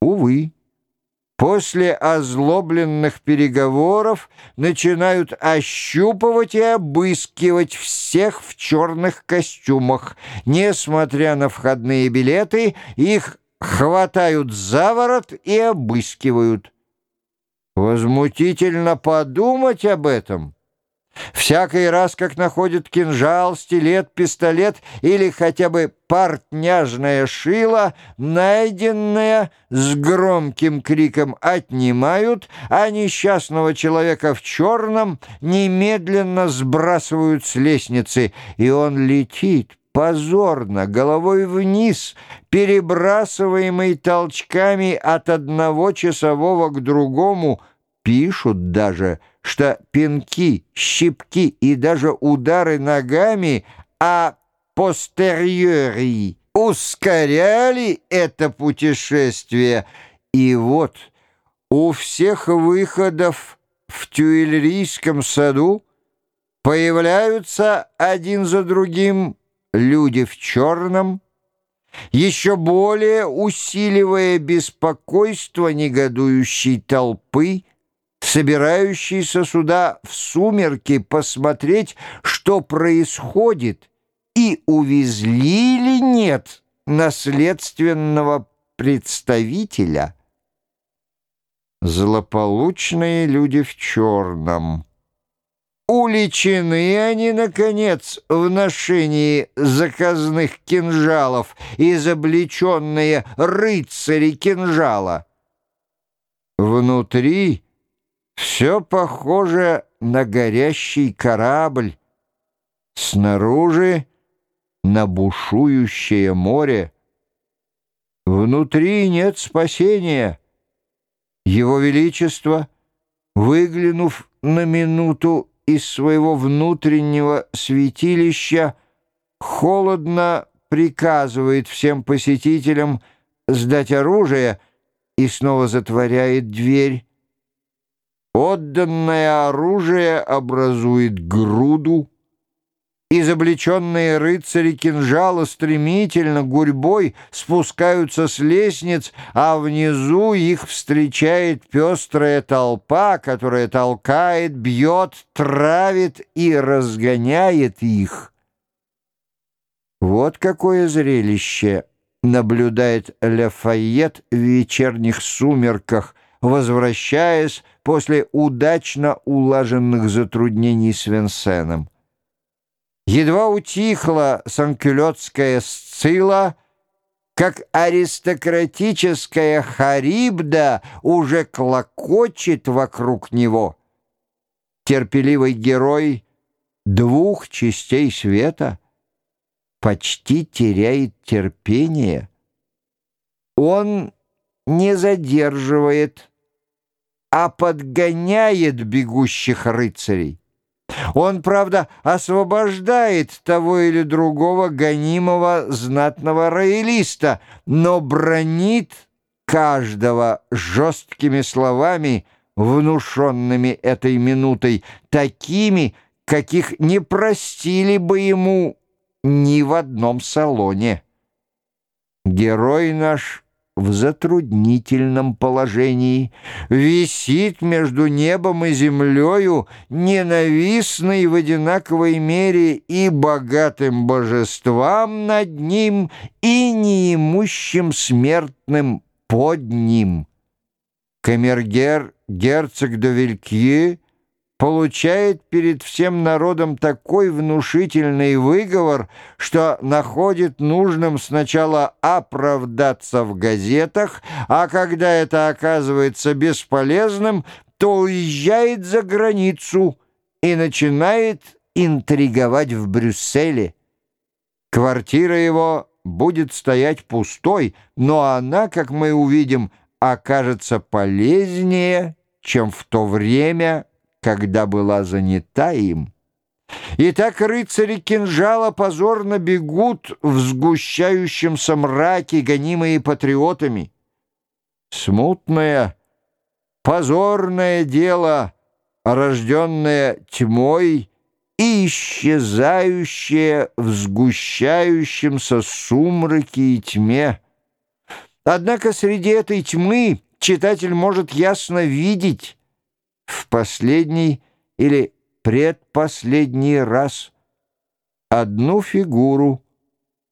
Увы, после озлобленных переговоров начинают ощупывать и обыскивать всех в черных костюмах. Несмотря на входные билеты, их хватают за ворот и обыскивают. Возмутительно подумать об этом. Всякий раз, как находят кинжал, стилет, пистолет или хотя бы портняжное шило, найденное с громким криком отнимают, а несчастного человека в черном немедленно сбрасывают с лестницы, и он летит позорно, головой вниз, перебрасываемый толчками от одного часового к другому, пишут даже, что пинки, щипки и даже удары ногами а постерьори ускоряли это путешествие. И вот у всех выходов в Тюильрийском саду появляются один за другим люди в черном, еще более усиливая беспокойство негодующей толпы, собирающейся сюда в сумерки посмотреть, что происходит, и увезли ли нет наследственного представителя. Злополучные люди в черном — Уличены они, наконец, в ношении заказных кинжалов, изобличенные рыцари кинжала. Внутри все похоже на горящий корабль, снаружи на бушующее море. Внутри нет спасения. Его Величество, выглянув на минуту из своего внутреннего святилища холодно приказывает всем посетителям сдать оружие и снова затворяет дверь. Отданное оружие образует груду, Изобличенные рыцари кинжала стремительно, гурьбой спускаются с лестниц, а внизу их встречает пестрая толпа, которая толкает, бьет, травит и разгоняет их. Вот какое зрелище наблюдает Лафайет в вечерних сумерках, возвращаясь после удачно улаженных затруднений с Венсеном. Едва утихла санкюлетская сцила, как аристократическая харибда уже клокочет вокруг него. Терпеливый герой двух частей света почти теряет терпение. Он не задерживает, а подгоняет бегущих рыцарей. Он, правда, освобождает того или другого гонимого знатного роялиста, но бронит каждого жесткими словами, внушенными этой минутой, такими, каких не простили бы ему ни в одном салоне. Герой наш в затруднительном положении, висит между небом и землею, ненавистный в одинаковой мере и богатым божествам над ним, и неимущим смертным под ним. Камергер, герцог де получает перед всем народом такой внушительный выговор, что находит нужным сначала оправдаться в газетах, а когда это оказывается бесполезным, то уезжает за границу и начинает интриговать в Брюсселе. Квартира его будет стоять пустой, но она, как мы увидим, окажется полезнее, чем в то время, когда была занята им. И так рыцари кинжала позорно бегут в сгущающемся мраке, гонимые патриотами. Смутное, позорное дело, рожденное тьмой и исчезающее в сгущающемся сумраке и тьме. Однако среди этой тьмы читатель может ясно видеть в последний или предпоследний раз одну фигуру,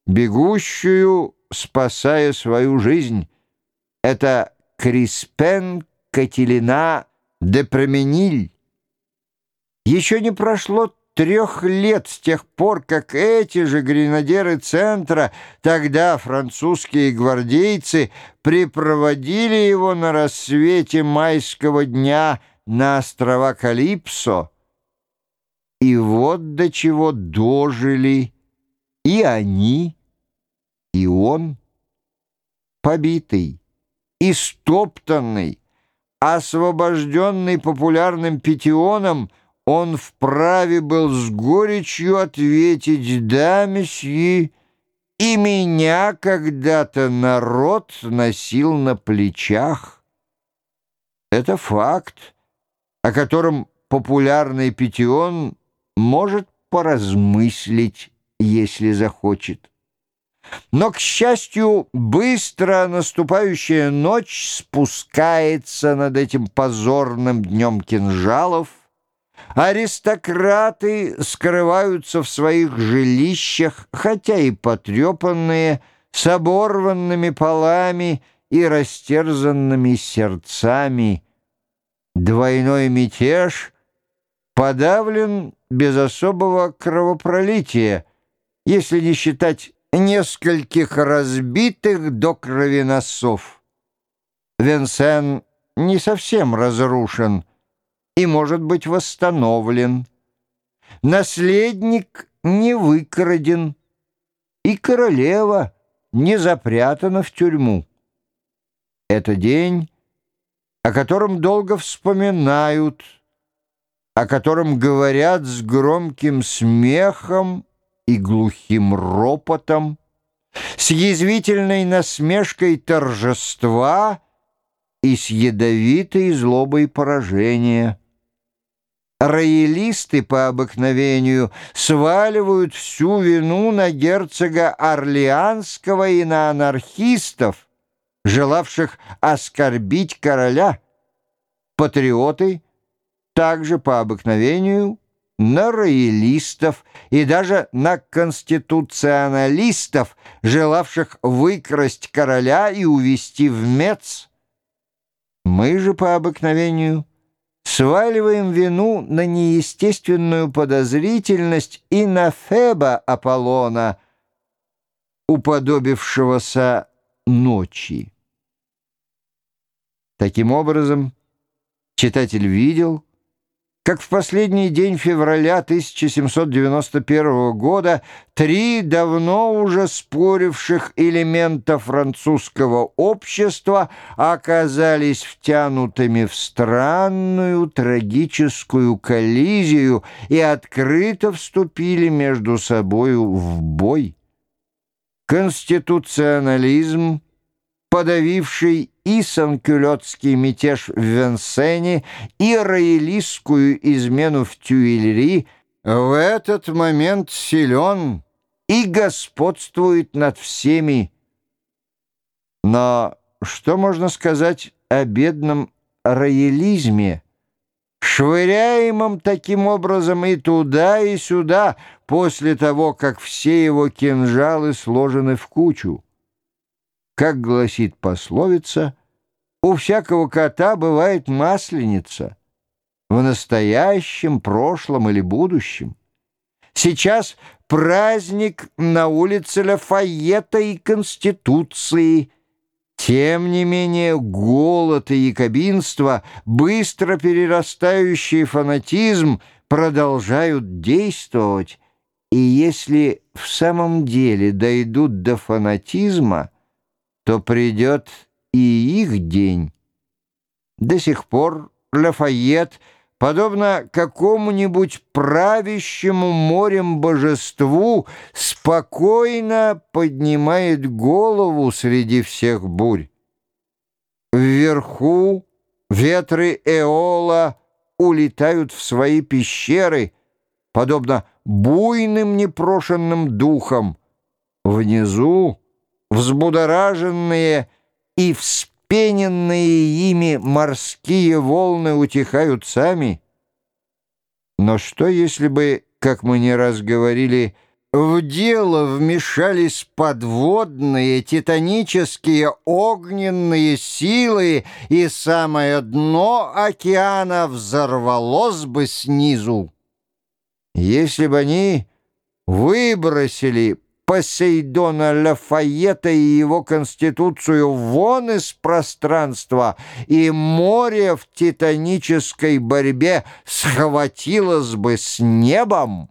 бегущую, спасая свою жизнь. Это Криспен Кателина де Промениль. Еще не прошло трех лет с тех пор, как эти же гренадеры центра, тогда французские гвардейцы, припроводили его на рассвете майского дня на острова Калипсо. И вот до чего дожили и они, и он, побитый, истоптанный, освобожденный популярным петионом, он вправе был с горечью ответить «Да, месье, и меня когда-то народ носил на плечах». Это факт, о котором популярный петион может поразмыслить, если захочет. Но, к счастью, быстро наступающая ночь спускается над этим позорным днем кинжалов, Аристократы скрываются в своих жилищах, хотя и потрепанные, с оборванными полами и растерзанными сердцами. Двойной мятеж подавлен без особого кровопролития, если не считать нескольких разбитых до крови носов. Венсен не совсем разрушен — и может быть восстановлен. Наследник не выкраден, и королева не запрятана в тюрьму. Это день, о котором долго вспоминают, о котором говорят с громким смехом и глухим ропотом, с язвительной насмешкой торжества и с ядовитой злобой поражения. Роялисты по обыкновению сваливают всю вину на герцога Орлеанского и на анархистов, желавших оскорбить короля. Патриоты также по обыкновению на роялистов и даже на конституционалистов, желавших выкрасть короля и увести в Мец. Мы же по обыкновению сваливаем вину на неестественную подозрительность и на Феба Аполлона, уподобившегося ночи. Таким образом, читатель видел, как в последний день февраля 1791 года три давно уже споривших элемента французского общества оказались втянутыми в странную трагическую коллизию и открыто вступили между собою в бой. Конституционализм, подавивший и санкюлетский мятеж в Венсене, и роялистскую измену в Тюильри, в этот момент силен и господствует над всеми. Но что можно сказать о бедном роялизме, швыряемом таким образом и туда, и сюда, после того, как все его кинжалы сложены в кучу? Как гласит пословица, у всякого кота бывает масленица в настоящем, прошлом или будущем. Сейчас праздник на улице Лафайета и Конституции. Тем не менее, голод и якобинство, быстро перерастающий фанатизм, продолжают действовать, и если в самом деле дойдут до фанатизма – то придет и их день. До сих пор Лафайет, подобно какому-нибудь правящему морем божеству, спокойно поднимает голову среди всех бурь. Вверху ветры Эола улетают в свои пещеры, подобно буйным непрошенным духам. Внизу взбудораженные и вспененные ими морские волны утихают сами. Но что, если бы, как мы не раз говорили, в дело вмешались подводные, титанические, огненные силы, и самое дно океана взорвалось бы снизу? Если бы они выбросили Посейдона Лафайета и его конституцию вон из пространства, и море в титанической борьбе схватилось бы с небом,